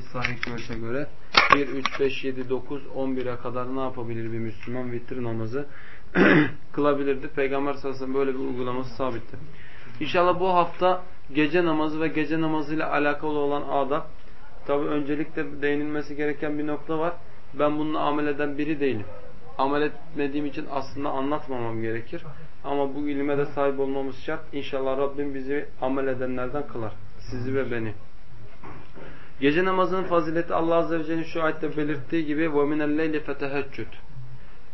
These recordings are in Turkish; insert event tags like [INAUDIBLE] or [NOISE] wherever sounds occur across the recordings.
sahih görüşe göre 1, 3, 5, 7, 9, 11'e kadar ne yapabilir bir Müslüman? Vitr namazı [CLEARS THROAT] kılabilirdi. Peygamber sallallahu böyle bir uygulaması sabittir. İnşallah bu hafta gece namazı ve gece namazı ile alakalı olan adab. Tabi öncelikle değinilmesi gereken bir nokta var. Ben bununla amel eden biri değilim. Amel etmediğim için aslında anlatmamam gerekir. Ama bu ilime de sahip olmamız şart. İnşallah Rabbim bizi amel edenlerden kılar. Sizi ve beni. Gece namazının fazileti Allah Azze ve Celle'nin şu ayette belirttiği gibi وَمِنَ اللَّيْلِ فَتَهَجُّدْ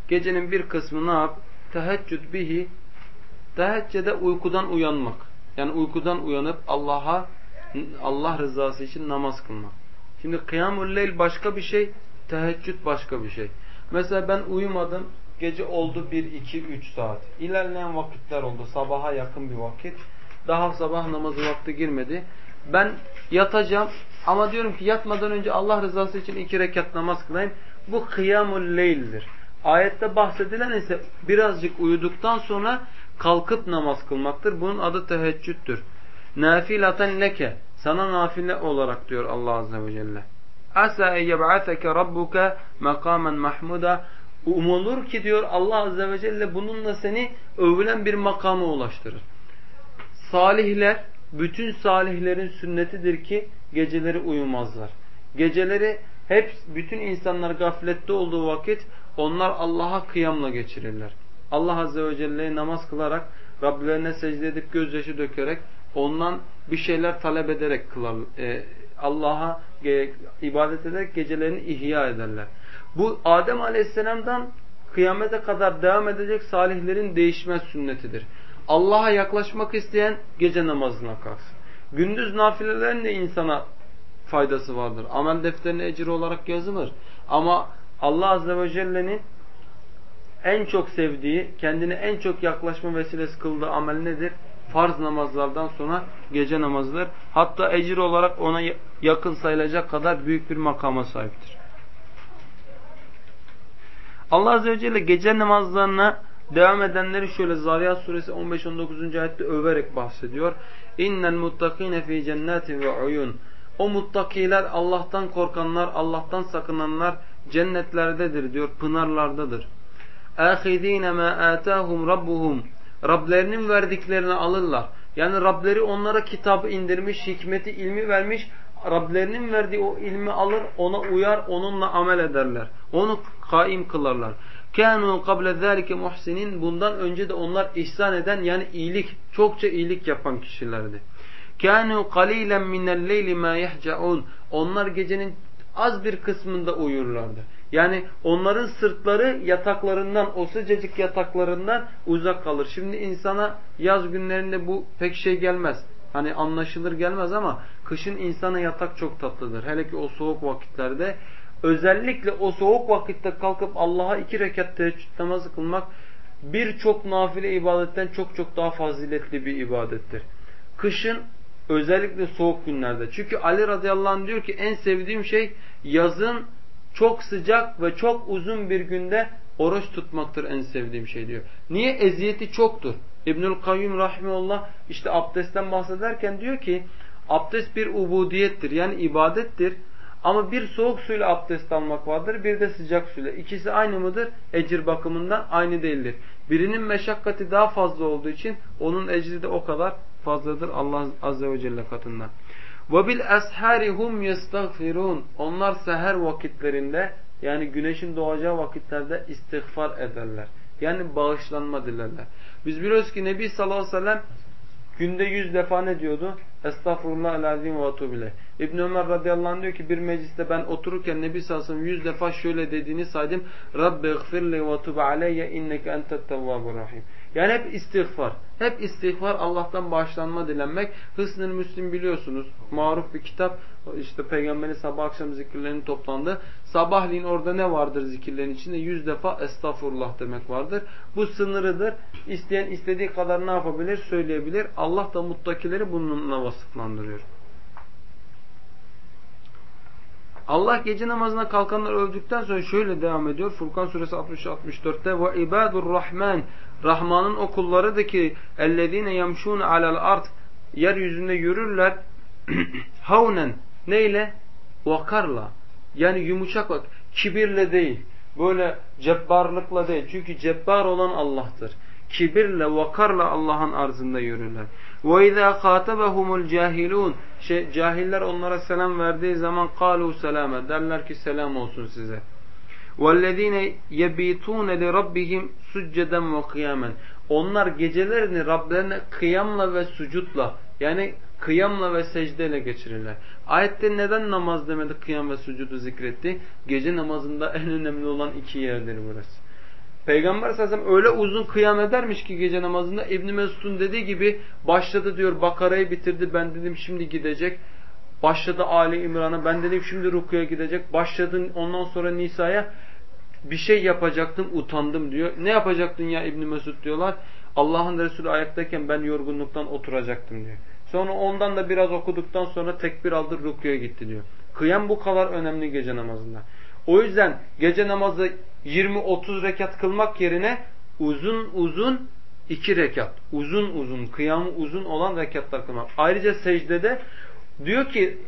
Gecenin bir kısmı ne yap? Teheccüd bihi Teheccüde uykudan uyanmak. Yani uykudan uyanıp Allah'a Allah rızası için namaz kılmak. Şimdi kıyamul leyl başka bir şey, teheccüd başka bir şey. Mesela ben uyumadım, gece oldu 1, 2, 3 saat. İlerleyen vakitler oldu, sabaha yakın bir vakit. Daha sabah namazı vakti girmedi. Ben yatacağım ama diyorum ki yatmadan önce Allah rızası için iki rekat namaz kılayım. Bu kıyamul leyldir. Ayette bahsedilen ise birazcık uyuduktan sonra kalkıp namaz kılmaktır. Bunun adı teheccüddür. Nafilaten leke. Sana nafile olarak diyor Allah Azze ve Celle. Asa en yeb'ateke rabbuke makamen mahmuda. Umulur ki diyor Allah Azze ve Celle bununla seni övülen bir makama ulaştırır. Salihler, bütün salihlerin sünnetidir ki geceleri uyumazlar. Geceleri hep bütün insanlar gaflette olduğu vakit onlar Allah'a kıyamla geçirirler. Allah Azze ve Celle'ye namaz kılarak, Rablerine secde edip gözyaşı dökerek, ondan bir şeyler talep ederek kılar, e, Allah'a e, ibadet ederek gecelerini ihya ederler. Bu Adem Aleyhisselam'dan kıyamete kadar devam edecek salihlerin değişmez sünnetidir. Allah'a yaklaşmak isteyen gece namazına kalksın. Gündüz nafilelerin de insana faydası vardır. Amel defterine ecir olarak yazılır. Ama Allah Azze ve Celle'nin en çok sevdiği, kendine en çok yaklaşma vesilesi kıldığı amel nedir? Farz namazlardan sonra gece namazıdır. Hatta ecir olarak ona yakın sayılacak kadar büyük bir makama sahiptir. Allah Azze ve Celle gece namazlarına devam edenleri şöyle Zariyat suresi 15-19. ayette överek bahsediyor. İnnel muttakine fi cennetin ve uyun. O muttakiler Allah'tan korkanlar, Allah'tan sakınanlar cennetlerdedir diyor, pınarlardadır. اَخِذ۪ينَ مَا آتَاهُمْ رَبُّهُمْ Rablerinin verdiklerini alırlar. Yani Rableri onlara kitabı indirmiş, hikmeti, ilmi vermiş. Rablerinin verdiği o ilmi alır, ona uyar, onunla amel ederler. Onu kaim kılarlar. كَانُوا قَبْلَ ذَٰلِكَ muhsinin Bundan önce de onlar ihsan eden yani iyilik, çokça iyilik yapan kişilerdi. كَانُوا قَلِيلًا مِنَ اللَّيْلِ مَا يَحْجَعُونَ Onlar gecenin az bir kısmında uyurlardı. Yani onların sırtları yataklarından, o sıcacık yataklarından uzak kalır. Şimdi insana yaz günlerinde bu pek şey gelmez. Hani anlaşılır gelmez ama kışın insana yatak çok tatlıdır. Hele ki o soğuk vakitlerde. Özellikle o soğuk vakitte kalkıp Allah'a iki rekat teheccüd namazı kılmak birçok nafile ibadetten çok çok daha faziletli bir ibadettir. Kışın özellikle soğuk günlerde. Çünkü Ali radıyallahu anh diyor ki en sevdiğim şey yazın çok sıcak ve çok uzun bir günde oruç tutmaktır en sevdiğim şey diyor. Niye? Eziyeti çoktur. İbnül Kayyum rahimullah işte abdestten bahsederken diyor ki abdest bir ubudiyettir yani ibadettir. Ama bir soğuk suyla abdest almak vardır, bir de sıcak suyla. İkisi aynı mıdır? Ecir bakımından aynı değildir. Birinin meşakkati daha fazla olduğu için onun ecri de o kadar fazladır Allah Azze ve Celle katından. وَبِالْ أَسْحَارِ هُمْ يَسْتَغْفِرُونَ Onlar seher vakitlerinde yani güneşin doğacağı vakitlerde istiğfar ederler. Yani bağışlanma dilerler. Biz biliyoruz ki Nebi sallallahu aleyhi ve sellem günde yüz defa ne diyordu? Estağfurullah lazim ve atubile. İbn Ömer radıyallahu anh diyor ki bir mecliste ben otururken Nebi sallallahu yüz defa şöyle dediğini saydım. Rabbi gfirli ve tub aleyye inneke entet tevvabur rahim. Yani hep istiğfar. Hep istiğfar Allah'tan bağışlanma dilenmek. Hısn-ı Müslim biliyorsunuz. Maruf bir kitap. İşte Peygamberin sabah akşam zikirlerinin toplandı. Sabahleyin orada ne vardır zikirlerin içinde? Yüz defa estağfurullah demek vardır. Bu sınırıdır. İsteyen istediği kadar ne yapabilir? Söyleyebilir. Allah da muttakileri bununla vasıflandırıyor. Allah gece namazına kalkanlar öldükten sonra şöyle devam ediyor. Furkan suresi 60-64'te ve ibadur rahman Rahman'ın o kullarıdır ki ellezine yemşun alel art yeryüzünde yürürler [CLEARS THROAT] havnen neyle? vakarla yani yumuşak bak kibirle değil. Böyle cebbarlıkla değil. Çünkü cebbar olan Allah'tır. Kibirle, vakarla Allah'ın arzında yürürler. وَاِذَا خَاتَبَهُمُ الْجَاهِلُونَ şey, Cahiller onlara selam verdiği zaman قَالُوا سَلَامًا Derler ki selam olsun size. وَالَّذ۪ينَ يَب۪يتُونَ لِرَبِّهِمْ سُجَّدًا وَقِيَامًا Onlar gecelerini Rablerine kıyamla ve sucutla yani kıyamla ve secdeyle geçirirler. Ayette neden namaz demedi kıyam ve sucudu zikretti? Gece namazında en önemli olan iki yerdir burası. Peygamber sallallahu öyle uzun kıyam edermiş ki gece namazında İbn Mesud'un dediği gibi başladı diyor Bakara'yı bitirdi ben dedim şimdi gidecek. Başladı Ali İmran'a ben dedim şimdi Ruku'ya gidecek. Başladın ondan sonra Nisa'ya bir şey yapacaktım utandım diyor. Ne yapacaktın ya İbn Mesud diyorlar. Allah'ın Resulü ayaktayken ben yorgunluktan oturacaktım diyor. Sonra ondan da biraz okuduktan sonra tekbir aldı rukuya gitti diyor. Kıyam bu kadar önemli gece namazında. O yüzden gece namazı 20-30 rekat kılmak yerine uzun uzun iki rekat. Uzun uzun, kıyamı uzun olan rekatlar kılmak. Ayrıca secdede diyor ki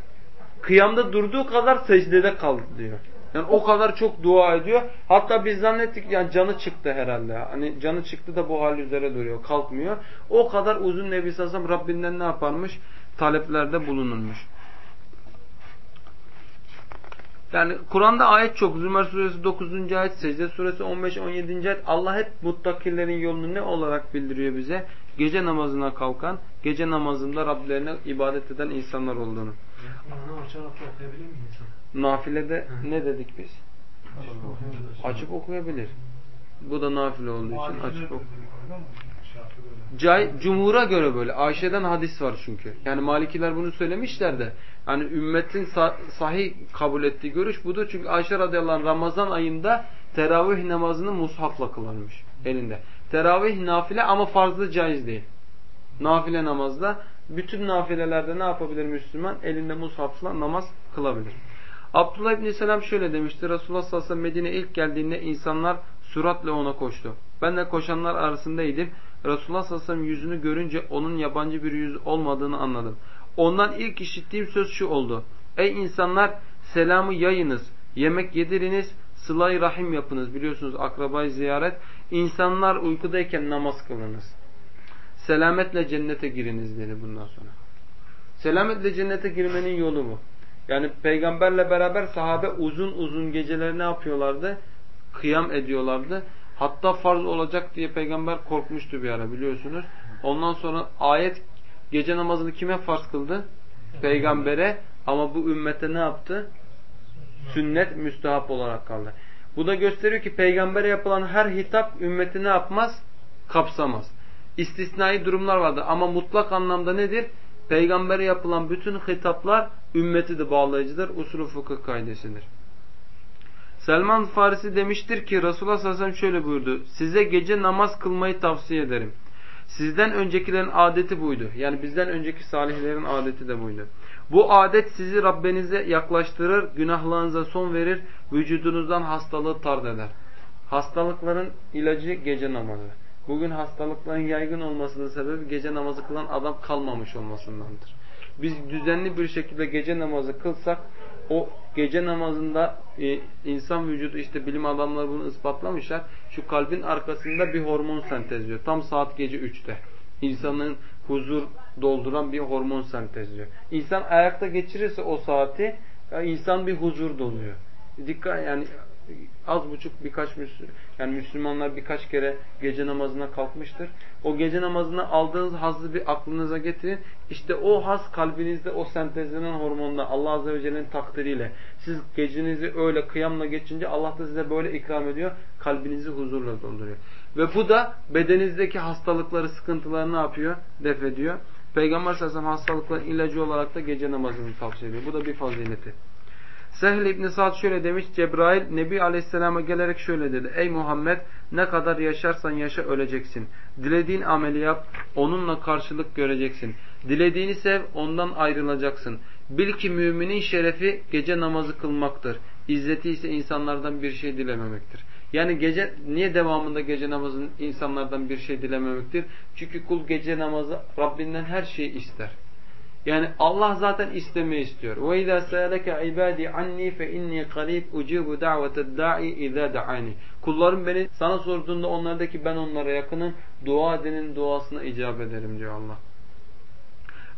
kıyamda durduğu kadar secdede kaldı diyor. Yani o kadar çok dua ediyor. Hatta biz zannettik yani canı çıktı herhalde. Hani canı çıktı da bu hal üzere duruyor. Kalkmıyor. O kadar uzun Nebi Sassam Rabbinden ne yaparmış? Taleplerde bulunulmuş. Yani Kur'an'da ayet çok. Zümer suresi 9. ayet, Secde suresi 15-17. ayet. Allah hep muttakilerin yolunu ne olarak bildiriyor bize? Gece namazına kalkan, gece namazında Rablerine ibadet eden insanlar olduğunu. Kur'an'ı açarak okuyabilir mi insan? Nafilede ne dedik biz? Açıp okuyabilir. Bu da nafile olduğu için açıp ok. Cay, cumhura göre böyle. Ayşe'den hadis var çünkü. Yani Malikiler bunu söylemişler de. Hani ümmetin sahih kabul ettiği görüş budur. Çünkü Ayşe radıyallahu anh Ramazan ayında teravih namazını mushafla kılarmış elinde. Teravih nafile ama farzlı caiz değil. Nafile namazda bütün nafilelerde ne yapabilir Müslüman? Elinde mushafla namaz kılabilir. Abdullah İbni Selam şöyle demişti. Resulullah sallallahu aleyhi ve sellem Medine ilk geldiğinde insanlar süratle ona koştu. Ben de koşanlar arasındaydım. Resulullah sallallahu aleyhi ve sellem yüzünü görünce onun yabancı bir yüz olmadığını anladım. Ondan ilk işittiğim söz şu oldu. Ey insanlar selamı yayınız, yemek yediriniz, sıla rahim yapınız. Biliyorsunuz akrabayı ziyaret. İnsanlar uykudayken namaz kılınız. Selametle cennete giriniz dedi bundan sonra. Selametle cennete girmenin yolu bu. Yani peygamberle beraber sahabe uzun uzun geceleri ne yapıyorlardı? Kıyam ediyorlardı. Hatta farz olacak diye peygamber korkmuştu bir ara biliyorsunuz. Ondan sonra ayet gece namazını kime farz kıldı? Peygambere ama bu ümmete ne yaptı? Sünnet müstehap olarak kaldı. Bu da gösteriyor ki peygambere yapılan her hitap ümmeti ne yapmaz? Kapsamaz. İstisnai durumlar vardır ama mutlak anlamda nedir? Peygambere yapılan bütün hitaplar ümmeti de bağlayıcıdır. Usulü fıkıh kaidesidir. Selman Farisi demiştir ki Resulullah sallallahu aleyhi ve sellem şöyle buyurdu. Size gece namaz kılmayı tavsiye ederim. Sizden öncekilerin adeti buydu. Yani bizden önceki salihlerin adeti de buydu. Bu adet sizi Rabbinize yaklaştırır, günahlarınıza son verir, vücudunuzdan hastalığı tard eder. Hastalıkların ilacı gece namazı. Bugün hastalıkların yaygın olmasının sebebi gece namazı kılan adam kalmamış olmasındandır. Biz düzenli bir şekilde gece namazı kılsak o gece namazında e, insan vücudu işte bilim adamları bunu ispatlamışlar. Şu kalbin arkasında bir hormon sentezliyor. Tam saat gece 3'te. İnsanın huzur dolduran bir hormon sentezliyor. İnsan ayakta geçirirse o saati insan bir huzur doluyor. Dikkat yani az buçuk birkaç yani Müslümanlar birkaç kere gece namazına kalkmıştır. O gece namazına aldığınız hazzı bir aklınıza getirin. İşte o haz kalbinizde o sentezlenen hormonda Allah Azze ve Celle'nin takdiriyle siz gecenizi öyle kıyamla geçince Allah da size böyle ikram ediyor. Kalbinizi huzurla dolduruyor. Ve bu da bedenizdeki hastalıkları, sıkıntıları ne yapıyor? Def ediyor. Peygamber sallallahu aleyhi ve sellem hastalıkların ilacı olarak da gece namazını tavsiye ediyor. Bu da bir fazileti. Sehl İbn Sa'd şöyle demiş. Cebrail Nebi Aleyhisselam'a gelerek şöyle dedi. Ey Muhammed ne kadar yaşarsan yaşa öleceksin. Dilediğin ameli yap onunla karşılık göreceksin. Dilediğini sev ondan ayrılacaksın. Bil ki müminin şerefi gece namazı kılmaktır. İzzeti ise insanlardan bir şey dilememektir. Yani gece niye devamında gece namazın insanlardan bir şey dilememektir? Çünkü kul gece namazı Rabbinden her şeyi ister. Yani Allah zaten istemeyi istiyor. Sâleke ibâdî annî fe innî qarîb ucîbu da'veted dâ'i izâ da'ani. Kullarım beni sana sorduğunda onlardaki ben onlara yakınım. Dua edenin duasına icap ederim diyor Allah.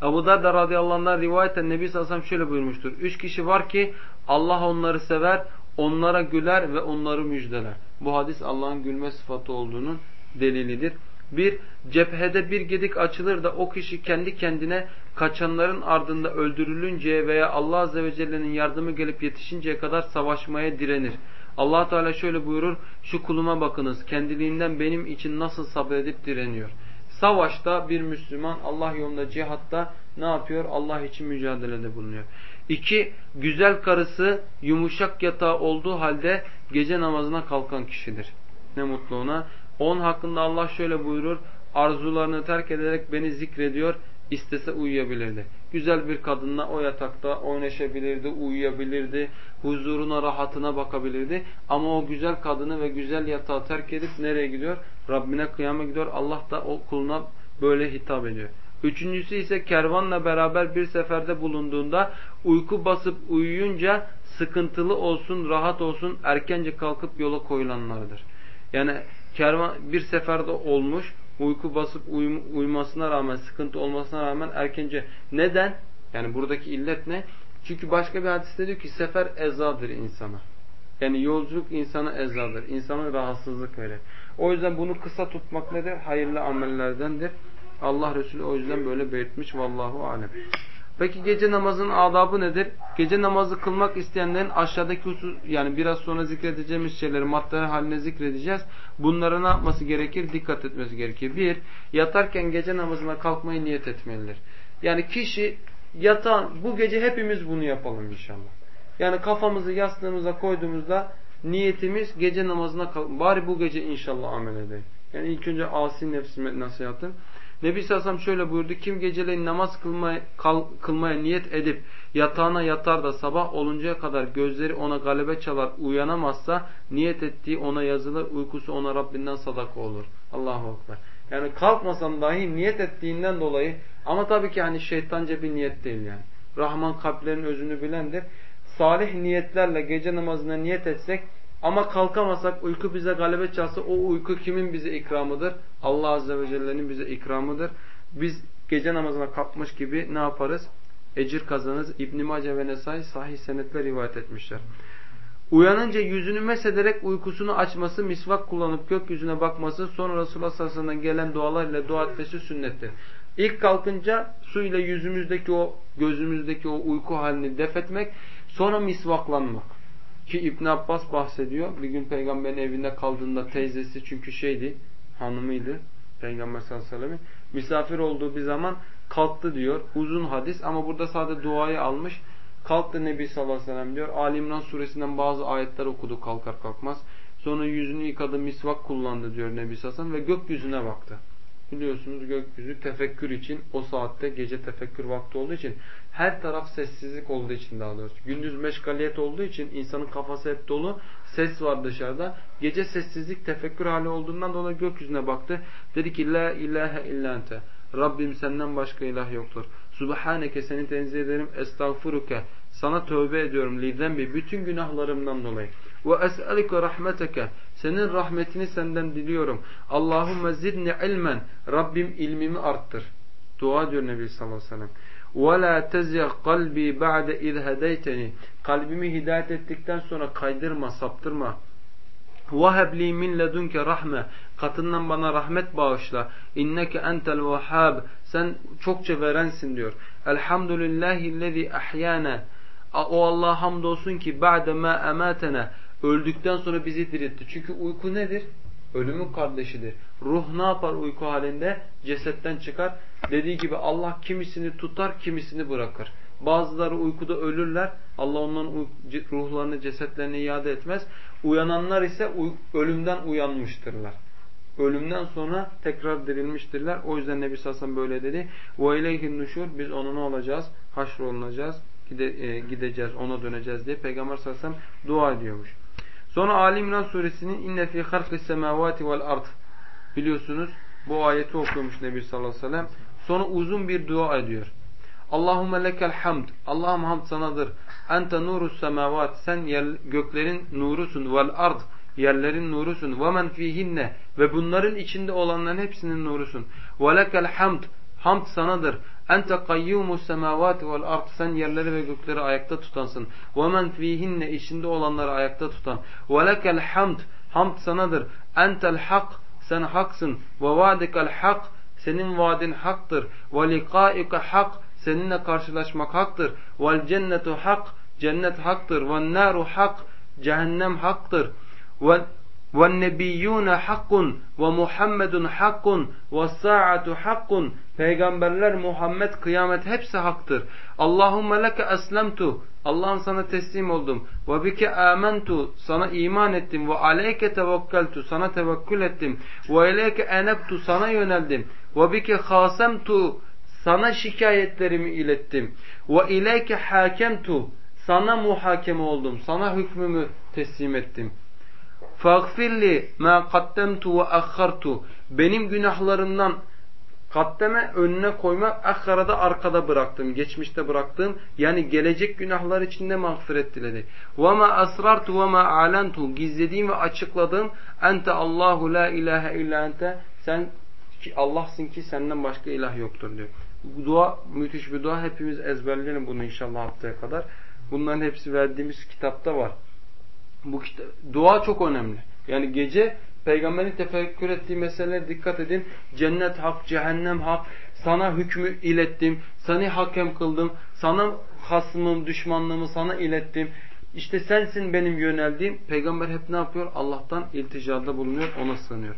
Ebu Darda radıyallahu anh'dan rivayeten Nebi sallallahu şöyle buyurmuştur. Üç kişi var ki Allah onları sever, onlara güler ve onları müjdeler. Bu hadis Allah'ın gülme sıfatı olduğunun delilidir. Bir, cephede bir gedik açılır da o kişi kendi kendine kaçanların ardında öldürülünceye veya Allah Azze ve Celle'nin yardımı gelip yetişinceye kadar savaşmaya direnir. allah Teala şöyle buyurur, şu kuluma bakınız kendiliğinden benim için nasıl sabredip direniyor. Savaşta bir Müslüman Allah yolunda cihatta ne yapıyor? Allah için mücadelede bulunuyor. İki, güzel karısı yumuşak yatağı olduğu halde gece namazına kalkan kişidir. Ne mutlu ona. Onun hakkında Allah şöyle buyurur. Arzularını terk ederek beni zikrediyor. İstese uyuyabilirdi. Güzel bir kadınla o yatakta oynaşabilirdi, uyuyabilirdi, huzuruna, rahatına bakabilirdi. Ama o güzel kadını ve güzel yatağı terk edip nereye gidiyor? Rabbine kıyama gidiyor. Allah da o kuluna böyle hitap ediyor. Üçüncüsü ise kervanla beraber bir seferde bulunduğunda uyku basıp uyuyunca sıkıntılı olsun, rahat olsun erkence kalkıp yola koyulanlardır. Yani kervan bir seferde olmuş, uyku basıp uyum, uyumasına rağmen, sıkıntı olmasına rağmen erkence. Neden? Yani buradaki illet ne? Çünkü başka bir hadiste diyor ki sefer ezadır insana. Yani yolculuk insana ezadır. İnsana rahatsızlık verir. O yüzden bunu kısa tutmak nedir? Hayırlı amellerdendir. Allah Resulü o yüzden böyle belirtmiş. Vallahu alem. Peki gece namazının adabı nedir? Gece namazı kılmak isteyenlerin aşağıdaki husus yani biraz sonra zikredeceğimiz şeyleri maddeler haline zikredeceğiz. Bunlara ne yapması gerekir? Dikkat etmesi gerekir. Bir, yatarken gece namazına kalkmayı niyet etmelidir. Yani kişi yatan bu gece hepimiz bunu yapalım inşallah. Yani kafamızı yastığımıza koyduğumuzda niyetimiz gece namazına kalk. Bari bu gece inşallah amel edeyim. Yani ilk önce asi nefsime nasihatım. Nebi Sassam şöyle buyurdu. Kim geceleyin namaz kılmaya, kal, kılmaya niyet edip yatağına yatar da sabah oluncaya kadar gözleri ona galebe çalar uyanamazsa niyet ettiği ona yazılır. Uykusu ona Rabbinden sadaka olur. Allahu Ekber. Yani kalkmasan dahi niyet ettiğinden dolayı ama tabii ki hani şeytanca bir niyet değil yani. Rahman kalplerin özünü bilendir. Salih niyetlerle gece namazına niyet etsek ama kalkamasak uyku bize galebe çalsa o uyku kimin bize ikramıdır? Allah Azze ve Celle'nin bize ikramıdır. Biz gece namazına kalkmış gibi ne yaparız? Ecir kazanırız. İbn-i Mace ve Nesai sahih senetle rivayet etmişler. Uyanınca yüzünü mesederek uykusunu açması, misvak kullanıp gökyüzüne bakması, sonra Resulullah sallallahu aleyhi ve sellem gelen dualar ile dua etmesi sünnettir. İlk kalkınca su ile yüzümüzdeki o, gözümüzdeki o uyku halini defetmek, sonra misvaklanmak. Ki İbn Abbas bahsediyor. Bir gün peygamberin evinde kaldığında teyzesi çünkü şeydi, hanımıydı. Peygamber sallallahu aleyhi ve sellem'in. Misafir olduğu bir zaman kalktı diyor. Uzun hadis ama burada sadece duayı almış. Kalktı Nebi sallallahu aleyhi ve sellem diyor. Ali İmran suresinden bazı ayetler okudu kalkar kalkmaz. Sonra yüzünü yıkadı, misvak kullandı diyor Nebi sallallahu aleyhi ve sellem ve gökyüzüne baktı. Biliyorsunuz gökyüzü tefekkür için o saatte gece tefekkür vakti olduğu için her taraf sessizlik olduğu için daha doğrusu. Gündüz meşgaliyet olduğu için insanın kafası hep dolu. Ses var dışarıda. Gece sessizlik tefekkür hali olduğundan dolayı gökyüzüne baktı. Dedi ki La ilahe illa ente. Rabbim senden başka ilah yoktur. Subhaneke seni tenzih ederim. Estağfuruke. Sana tövbe ediyorum lidembi bütün günahlarımdan dolayı. Ve es'elike rahmeteke. Senin rahmetini senden diliyorum. Allahumme zidni ilmen. Rabbim ilmimi arttır. Dua diyor Nebi sallallahu aleyhi ve sellem. وَلَا تَزِغْ قَلْبِي بَعْدَ اِذْ هَدَيْتَنِ Kalbimi hidayet ettikten sonra kaydırma, saptırma. وَهَبْ لِي مِنْ لَدُنْكَ rahme Katından bana rahmet bağışla. İnneke entel vehhab. Sen çokça verensin diyor. Elhamdülillahi ahyana. O Allah hamdolsun ki ba'de ma ematena. Öldükten sonra bizi diriltti. Çünkü uyku nedir? Ölümün kardeşidir. Ruh ne yapar uyku halinde? Cesetten çıkar. Dediği gibi Allah kimisini tutar, kimisini bırakır. Bazıları uykuda ölürler. Allah onların ruhlarını, cesetlerini iade etmez. Uyananlar ise ölümden uyanmıştırlar. Ölümden sonra tekrar dirilmiştirler. O yüzden Nebi Sassan böyle dedi. وَاِلَيْهِ nuşur Biz ona ne olacağız? Haşrolunacağız. Gide, e, gideceğiz, ona döneceğiz diye Peygamber Sassan dua ediyormuş. Sonra Ali İmran suresinin inne fi halqis semavati vel ard biliyorsunuz bu ayeti okuyormuş Nebi sallallahu aleyhi ve sellem. Sonra uzun bir dua ediyor. Allahumme lekel hamd. Allah'ım hamd sanadır. Ente nurus semavat. Sen yer, göklerin nurusun. Vel ard. Yerlerin nurusun. Ve men fihinne. Ve bunların içinde olanların hepsinin nurusun. Ve lekel hamd. Hamd sanadır. Ente kayyumus semavati vel ard. Sen yerleri ve gökleri ayakta tutansın. Ve men fihinne. içinde olanları ayakta tutan. Ve lekel hamd. Hamd sanadır. Entel hak. Sen haksın. Ve vaadikel hak. Senin vaadin haktır. Ve liqaike hak. Seninle karşılaşmak haktır. Vel cennetu hak. Cennet haktır. Ve naru hak. Cehennem haktır. Ve وَالنَّبِيُّونَ حَقٌّ وَمُحَمَّدٌ حَقٌّ وَالسَّاعَةُ حَقٌّ Peygamberler, Muhammed, kıyamet hepsi haktır. Allahümme leke eslemtu. Allah'ım sana teslim oldum. Ve bike amentu. Sana iman ettim. Ve aleyke tevekkeltu. Sana tevekkül ettim. Ve ileyke enebtu. Sana yöneldim. Ve bike hasemtu. Sana şikayetlerimi ilettim. Ve ileyke hakemtu. Sana muhakeme oldum. Sana hükmümü teslim ettim. فَاغْفِرْلِ مَا قَدَّمْتُ وَأَخَّرْتُ Benim günahlarımdan kaddeme önüne koymak, ahkarada arkada bıraktım, geçmişte bıraktım. Yani gelecek günahlar içinde mağfiret diledi. وَمَا أَسْرَرْتُ وَمَا أَعْلَنْتُ Gizlediğim ve açıkladığım ente Allahu la ilahe illa ente sen Allah'sın ki senden başka ilah yoktur diyor. Bu dua müthiş bir dua. Hepimiz ezberleyelim bunu inşallah haftaya kadar. Bunların hepsi verdiğimiz kitapta var. Bu dua çok önemli. Yani gece peygamberin tefekkür ettiği meselelere dikkat edin. Cennet hak, cehennem hak. Sana hükmü ilettim. Seni hakem kıldım. Sana hasmım, düşmanlığımı sana ilettim. İşte sensin benim yöneldiğim. Peygamber hep ne yapıyor? Allah'tan ilticada bulunuyor, ona sığınıyor.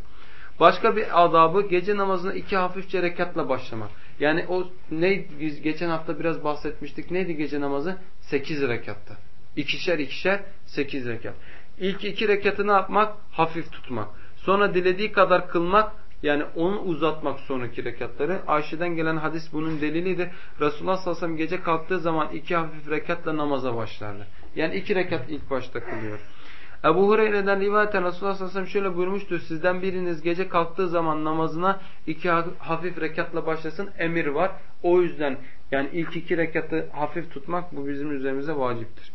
Başka bir adabı gece namazına iki hafifçe rekatla başlamak. Yani o ne geçen hafta biraz bahsetmiştik. Neydi gece namazı? Sekiz rekatta. İkişer ikişer sekiz rekat. İlk iki rekatını yapmak hafif tutmak. Sonra dilediği kadar kılmak yani onu uzatmak sonraki rekatları. Ayşe'den gelen hadis bunun delilidir. Resulullah sallallahu aleyhi ve sellem gece kalktığı zaman iki hafif rekatla namaza başlardı. Yani iki rekat ilk başta kılıyor. Ebu Hureyre'den rivayeten Resulullah sallallahu aleyhi ve sellem şöyle buyurmuştur. Sizden biriniz gece kalktığı zaman namazına iki hafif rekatla başlasın emir var. O yüzden yani ilk iki rekatı hafif tutmak bu bizim üzerimize vaciptir.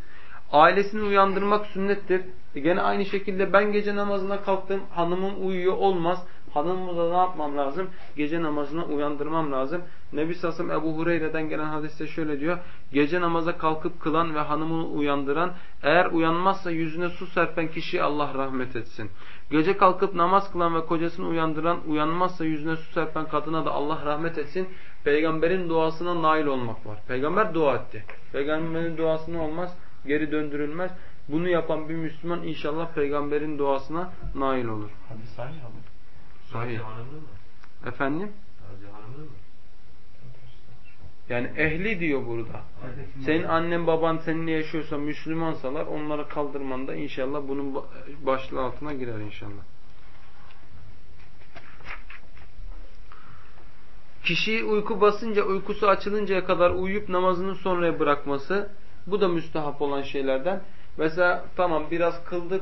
Ailesini uyandırmak sünnettir. E gene aynı şekilde ben gece namazına kalktım, hanımım uyuyor olmaz. Hanımımı da ne yapmam lazım? Gece namazına uyandırmam lazım. Nebi Sasım Ebu Hureyre'den gelen hadiste şöyle diyor. Gece namaza kalkıp kılan ve hanımını uyandıran eğer uyanmazsa yüzüne su serpen kişi Allah rahmet etsin. Gece kalkıp namaz kılan ve kocasını uyandıran uyanmazsa yüzüne su serpen kadına da Allah rahmet etsin. Peygamberin duasına nail olmak var. Peygamber dua etti. Peygamberin duasına olmaz geri döndürülmez. Bunu yapan bir Müslüman inşallah peygamberin duasına nail olur. Hadi sahih abi. Sahih. Efendim? Yani ehli diyor burada. Senin annen baban seninle yaşıyorsa Müslümansalar onları kaldırmanda inşallah bunun başlığı altına girer inşallah. Kişiyi uyku basınca uykusu açılıncaya kadar uyuyup namazını sonraya bırakması bu da müstahap olan şeylerden. Mesela tamam biraz kıldık,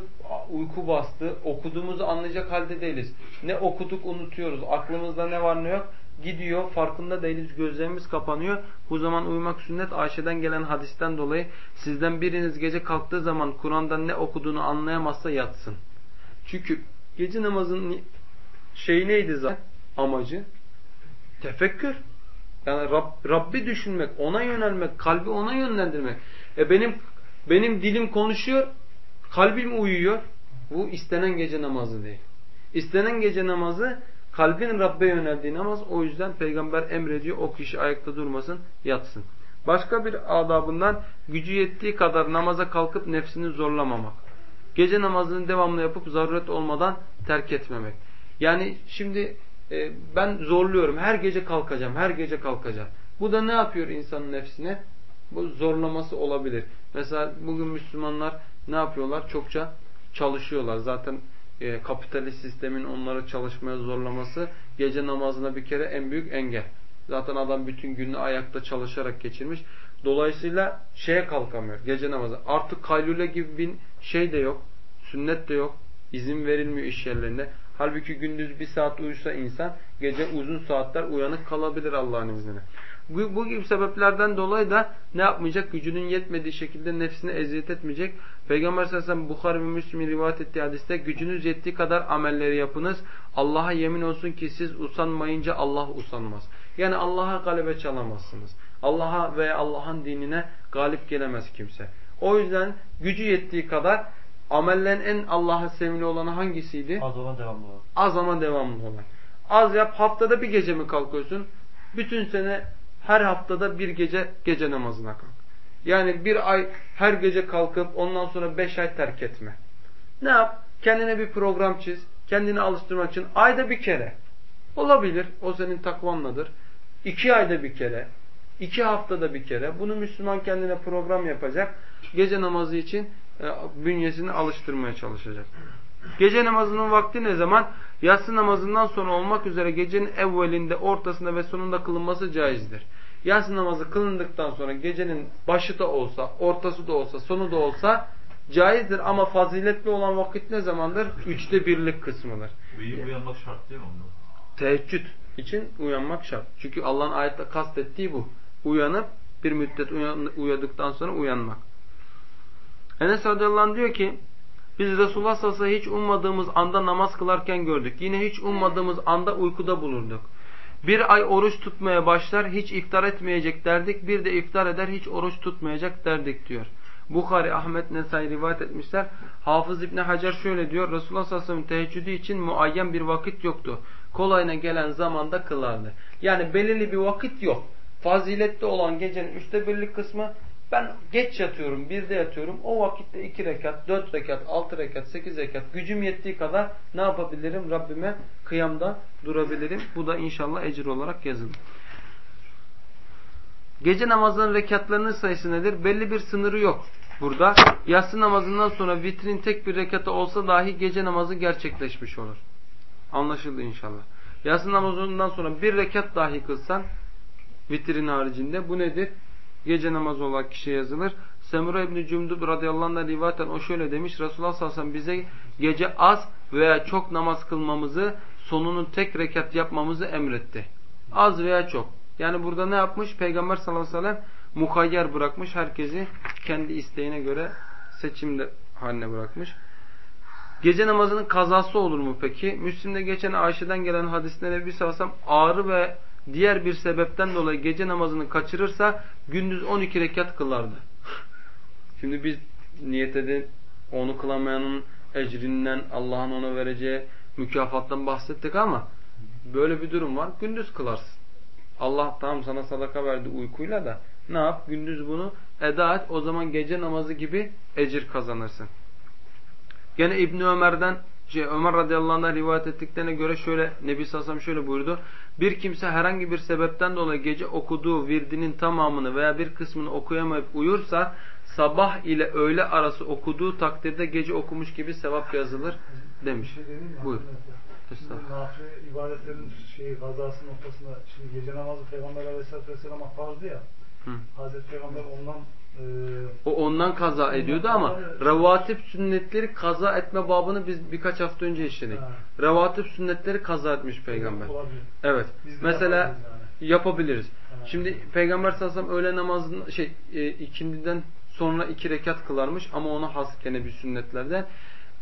uyku bastı, okuduğumuzu anlayacak halde değiliz. Ne okuduk unutuyoruz, aklımızda ne var ne yok gidiyor, farkında değiliz, gözlerimiz kapanıyor. Bu zaman uyumak sünnet. Ayşe'den gelen hadisten dolayı sizden biriniz gece kalktığı zaman Kur'an'dan ne okuduğunu anlayamazsa yatsın. Çünkü gece namazının şeyi neydi zaten? Amacı? Tefekkür. Yani Rab, Rabbi düşünmek, ona yönelmek, kalbi ona yönlendirmek. E benim benim dilim konuşuyor, kalbim uyuyor. Bu istenen gece namazı değil. İstenen gece namazı kalbin Rabbe yöneldiği namaz. O yüzden peygamber emrediyor o kişi ayakta durmasın, yatsın. Başka bir adabından gücü yettiği kadar namaza kalkıp nefsini zorlamamak. Gece namazını devamlı yapıp zaruret olmadan terk etmemek. Yani şimdi e, ben zorluyorum. Her gece kalkacağım, her gece kalkacağım. Bu da ne yapıyor insanın nefsine? Bu zorlaması olabilir. Mesela bugün Müslümanlar ne yapıyorlar? Çokça çalışıyorlar. Zaten e, kapitalist sistemin onları çalışmaya zorlaması gece namazına bir kere en büyük engel. Zaten adam bütün gününü ayakta çalışarak geçirmiş. Dolayısıyla şeye kalkamıyor gece namazı. Artık kaylule gibi bir şey de yok. Sünnet de yok. İzin verilmiyor iş yerlerinde. Halbuki gündüz bir saat uyusa insan gece uzun saatler uyanık kalabilir Allah'ın izniyle. Bu, bu gibi sebeplerden dolayı da ne yapmayacak? Gücünün yetmediği şekilde nefsine eziyet etmeyecek. Peygamber sallallahu aleyhi ve sellem Bukhari ve Müslim'in rivayet ettiği hadiste gücünüz yettiği kadar amelleri yapınız. Allah'a yemin olsun ki siz usanmayınca Allah usanmaz. Yani Allah'a galebe çalamazsınız. Allah'a ve Allah'ın dinine galip gelemez kimse. O yüzden gücü yettiği kadar amellerin en Allah'a sevimli olanı hangisiydi? Az olan devamlı olan. Az ama devamlı olan. Az yap haftada bir gece mi kalkıyorsun? Bütün sene her haftada bir gece gece namazına kalk. Yani bir ay her gece kalkıp ondan sonra beş ay terk etme. Ne yap? Kendine bir program çiz. Kendini alıştırmak için ayda bir kere. Olabilir. O senin takvanladır. İki ayda bir kere. iki haftada bir kere. Bunu Müslüman kendine program yapacak. Gece namazı için e, bünyesini alıştırmaya çalışacak. Gece namazının vakti ne zaman? Yatsı namazından sonra olmak üzere gecenin evvelinde, ortasında ve sonunda kılınması caizdir. Yatsı namazı kılındıktan sonra gecenin başı da olsa, ortası da olsa, sonu da olsa caizdir. Ama faziletli olan vakit ne zamandır? Üçte birlik kısmıdır. Uyuyup uyanmak şart değil mi onda? Teheccüd için uyanmak şart. Çünkü Allah'ın ayette kastettiği bu. Uyanıp bir müddet uyan, uyadıktan sonra uyanmak. Enes radıyallahu anh diyor ki biz Resulullah sallallahu aleyhi ve sellem hiç ummadığımız anda namaz kılarken gördük. Yine hiç ummadığımız anda uykuda bulurduk. Bir ay oruç tutmaya başlar, hiç iftar etmeyecek derdik. Bir de iftar eder, hiç oruç tutmayacak derdik diyor. Bukhari, Ahmet, Nesai rivayet etmişler. Hafız İbni Hacer şöyle diyor. Resulullah sallallahu aleyhi ve sellem teheccüdü için muayyen bir vakit yoktu. Kolayına gelen zamanda kılardı. Yani belirli bir vakit yok. Faziletli olan gecenin üçte birlik kısmı ben geç yatıyorum, birde yatıyorum. O vakitte iki rekat, dört rekat, altı rekat, sekiz rekat gücüm yettiği kadar ne yapabilirim? Rabbime kıyamda durabilirim. Bu da inşallah ecir olarak yazılır. Gece namazının rekatlarının sayısı nedir? Belli bir sınırı yok burada. Yatsı namazından sonra vitrin tek bir rekatı olsa dahi gece namazı gerçekleşmiş olur. Anlaşıldı inşallah. Yatsı namazından sonra bir rekat dahi kılsan vitrin haricinde bu nedir? Gece namazı olarak kişi yazılır. Semura İbni Cümdub radıyallahu anh'dan rivayetten o şöyle demiş. Resulullah sallallahu aleyhi ve sellem bize gece az veya çok namaz kılmamızı sonunun tek rekat yapmamızı emretti. Az veya çok. Yani burada ne yapmış? Peygamber sallallahu aleyhi ve sellem mukayyer bırakmış. Herkesi kendi isteğine göre seçimde haline bırakmış. Gece namazının kazası olur mu peki? Müslim'de geçen Ayşe'den gelen hadiste Nebi sallallahu aleyhi ve sellem ağrı ve diğer bir sebepten dolayı gece namazını kaçırırsa gündüz 12 rekat kılardı. Şimdi biz niyet edin onu kılamayanın ecrinden Allah'ın ona vereceği mükafattan bahsettik ama böyle bir durum var. Gündüz kılarsın. Allah tamam sana sadaka verdi uykuyla da ne yap? Gündüz bunu eda et. O zaman gece namazı gibi ecir kazanırsın. Gene İbni Ömer'den şey, Ömer radıyallahu anh'dan rivayet ettiklerine göre şöyle Nebi Sassam şöyle buyurdu. Bir kimse herhangi bir sebepten dolayı gece okuduğu virdinin tamamını veya bir kısmını okuyamayıp uyursa sabah ile öğle arası okuduğu takdirde gece okumuş gibi sevap yazılır demiş. Bir şey? Buyur. Nafile ibadetlerin şeyi kazası noktasında şimdi gece namazı Peygamber Aleyhisselatü Vesselam'a farzdı ya. Hı. Hazreti Peygamber ondan O ondan kaza ediyordu ama revatip sünnetleri kaza etme babını biz birkaç hafta önce işledik. Revatip sünnetleri kaza etmiş peygamber. Evet. Mesela yapabiliriz. Şimdi peygamber sallallahu aleyhi ve sellem öğle namazını şey e, ikindiden sonra iki rekat kılarmış ama ona has gene bir sünnetlerden.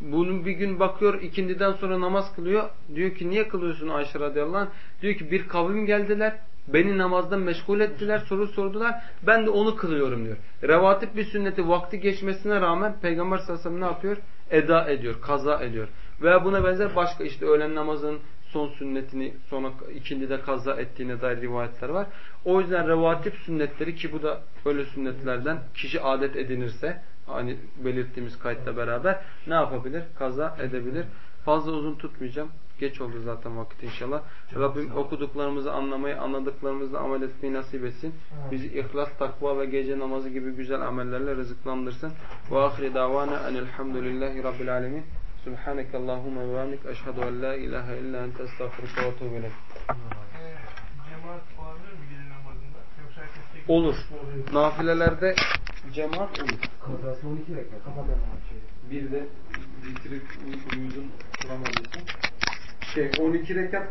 Bunun bir gün bakıyor ikindiden sonra namaz kılıyor. Diyor ki niye kılıyorsun Ayşe radıyallahu anh? Diyor ki bir kavim geldiler. Beni namazdan meşgul ettiler, soru sordular. Ben de onu kılıyorum diyor. Revatip bir sünneti vakti geçmesine rağmen Peygamber sallallahu aleyhi ve sellem ne yapıyor? Eda ediyor, kaza ediyor. Veya buna benzer başka işte öğlen namazının son sünnetini sonra ikindide kaza ettiğine dair rivayetler var. O yüzden revatip sünnetleri ki bu da öyle sünnetlerden kişi adet edinirse hani belirttiğimiz kayıtla beraber ne yapabilir? Kaza edebilir. Fazla uzun tutmayacağım. Geç oldu zaten vakit inşallah. Rabbim okuduklarımızı anlamayı, anladıklarımızla amel etmeyi nasip etsin. Bizi ihlas, takva ve gece namazı gibi güzel amellerle rızıklandırsın. Ve ahire davana enelhamdülillahi rabbil alemin. Subhaneke Allahümme ve hamdik. Eşhedü en la ilahe illa ente estağfurullah ve herkes tek Olur. Nafilelerde cemaat olur. Kazası 12 rekat. Şey. Bir de bitirip uyudun kılamadıysan. Şey 12 rekat